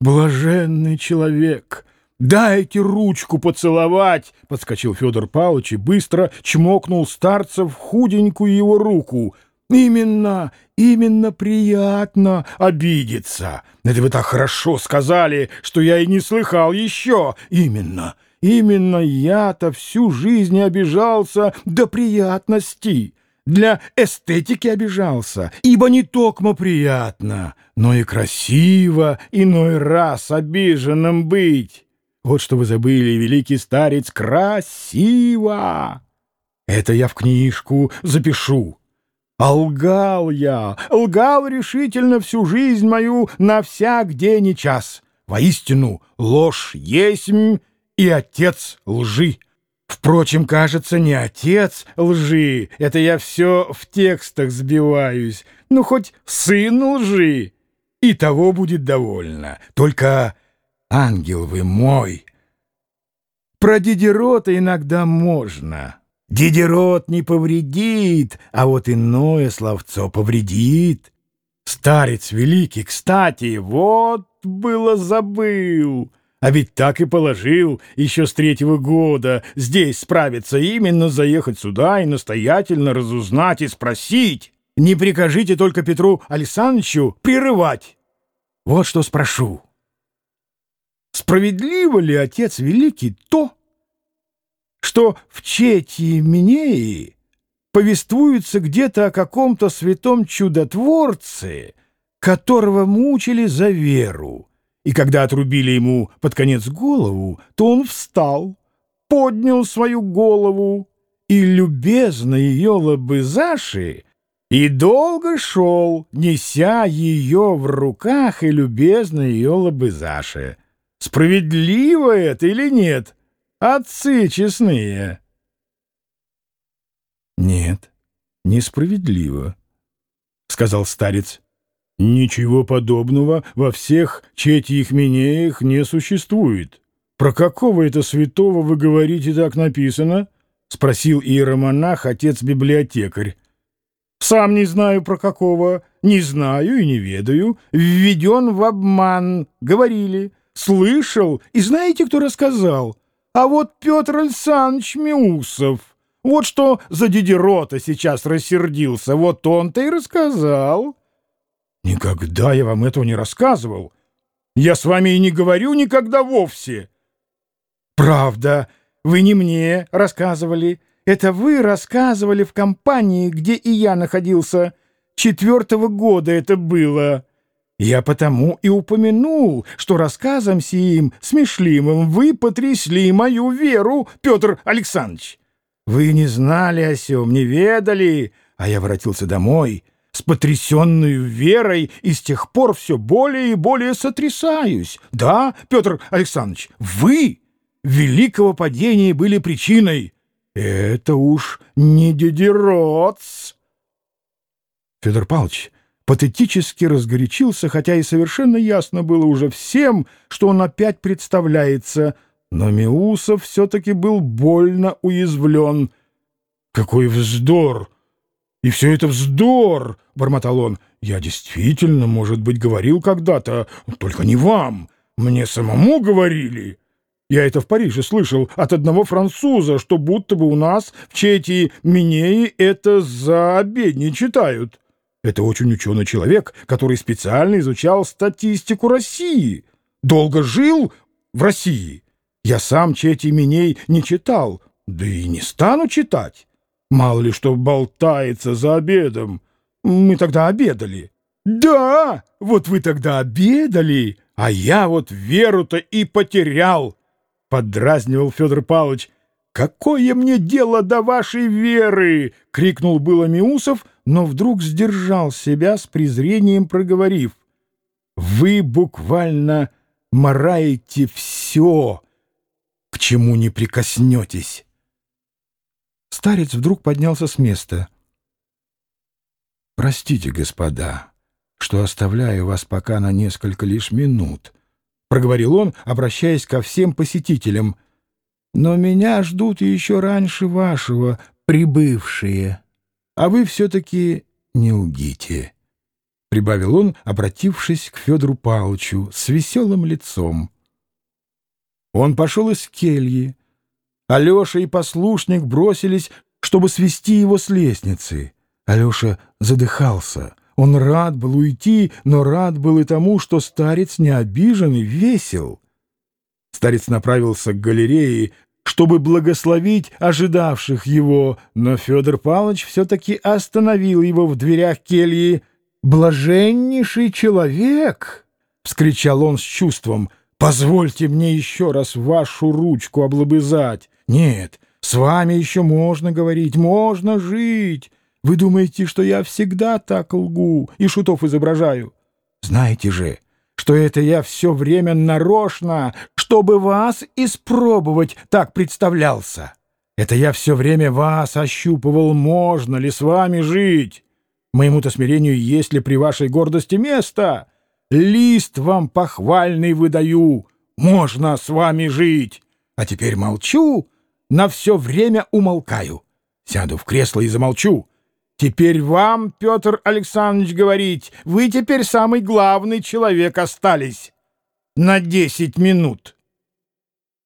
Блаженный человек! Дайте ручку поцеловать! — подскочил Федор Павлович и быстро чмокнул старца в худенькую его руку. Именно, именно приятно обидеться. Это вы так хорошо сказали, что я и не слыхал еще. Именно, именно я-то всю жизнь обижался до приятности для эстетики обижался, ибо не токмо приятно, но и красиво иной раз обиженным быть. Вот что вы забыли, великий старец, красиво! Это я в книжку запишу. А лгал я, лгал решительно всю жизнь мою на всяк день и час. Воистину, ложь есть и отец лжи. Впрочем, кажется, не отец лжи, это я все в текстах сбиваюсь, ну, хоть сын лжи, и того будет довольно. Только, ангел вы мой, про Дидерота иногда можно. Дидерот не повредит, а вот иное словцо повредит. Старец великий, кстати, вот было забыл. А ведь так и положил еще с третьего года здесь справиться, именно заехать сюда и настоятельно разузнать и спросить. Не прикажите только Петру Александровичу прерывать. Вот что спрошу. Справедливо ли, Отец Великий, то, что в Четии Минеи повествуется где-то о каком-то святом чудотворце, которого мучили за веру, и когда отрубили ему под конец голову, то он встал, поднял свою голову и, любезно ее лобызаши, и долго шел, неся ее в руках и любезно ее лобызаши. Справедливо это или нет, отцы честные? Нет, несправедливо, — сказал старец. Ничего подобного во всех четьих минеях не существует. Про какого это святого вы говорите так написано? Спросил иеромонах, отец-библиотекарь. Сам не знаю про какого, не знаю и не ведаю. Введен в обман, говорили. Слышал, и знаете, кто рассказал? А вот Петр Александрович Миусов. Вот что за дидерота сейчас рассердился, вот он-то и рассказал. Никогда я вам этого не рассказывал. Я с вами и не говорю никогда вовсе. Правда, вы не мне рассказывали. Это вы рассказывали в компании, где и я находился. Четвертого года это было. Я потому и упомянул, что рассказом сим смешливым вы потрясли мою веру, Петр Александрович. Вы не знали о сем, не ведали, а я воротился домой — с потрясенной верой и с тех пор все более и более сотрясаюсь. Да, Петр Александрович, вы великого падения были причиной. Это уж не дедероц. Федор Павлович патетически разгорячился, хотя и совершенно ясно было уже всем, что он опять представляется, но Миусов все-таки был больно уязвлен. «Какой вздор!» «И все это вздор!» — бормотал он. «Я действительно, может быть, говорил когда-то, только не вам. Мне самому говорили. Я это в Париже слышал от одного француза, что будто бы у нас в Четии Минеи это за обедни читают. Это очень ученый человек, который специально изучал статистику России. Долго жил в России. Я сам Чети Миней не читал, да и не стану читать». Мало ли что болтается за обедом. Мы тогда обедали. Да, вот вы тогда обедали, а я вот веру-то и потерял, — подразнивал Федор Павлович. «Какое мне дело до вашей веры?» — крикнул было Миусов, но вдруг сдержал себя с презрением, проговорив. «Вы буквально мораете все, к чему не прикоснетесь». Старец вдруг поднялся с места. «Простите, господа, что оставляю вас пока на несколько лишь минут», — проговорил он, обращаясь ко всем посетителям. «Но меня ждут еще раньше вашего, прибывшие, а вы все-таки не угите. — прибавил он, обратившись к Федору Павловичу с веселым лицом. Он пошел из кельи. Алеша и послушник бросились, чтобы свести его с лестницы. Алеша задыхался. Он рад был уйти, но рад был и тому, что старец не обижен и весел. Старец направился к галерее, чтобы благословить ожидавших его, но Федор Павлович все-таки остановил его в дверях кельи. «Блаженнейший человек!» — вскричал он с чувством. «Позвольте мне еще раз вашу ручку облобызать. Нет, с вами еще можно говорить, можно жить. Вы думаете, что я всегда так лгу и шутов изображаю? Знаете же, что это я все время нарочно, чтобы вас испробовать, так представлялся. Это я все время вас ощупывал, можно ли с вами жить. Моему-то смирению есть ли при вашей гордости место? Лист вам похвальный выдаю, можно с вами жить. А теперь молчу, на все время умолкаю. Сяду в кресло и замолчу. Теперь вам, Петр Александрович, говорить, вы теперь самый главный человек остались на десять минут.